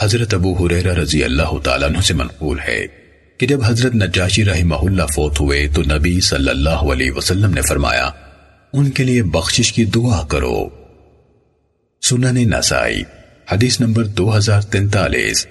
حضرت ابو حریرہ رضی اللہ تعالیٰ عنہ سے منقول ہے کہ جب حضرت نجاشی رحمہ اللہ فوت ہوئے تو نبی صلی اللہ علیہ وسلم نے فرمایا، ان کے لیے بخشش کی دعا کرو۔ سنن نسائی، حدیث نمبر دو ہزار تینتالیس۔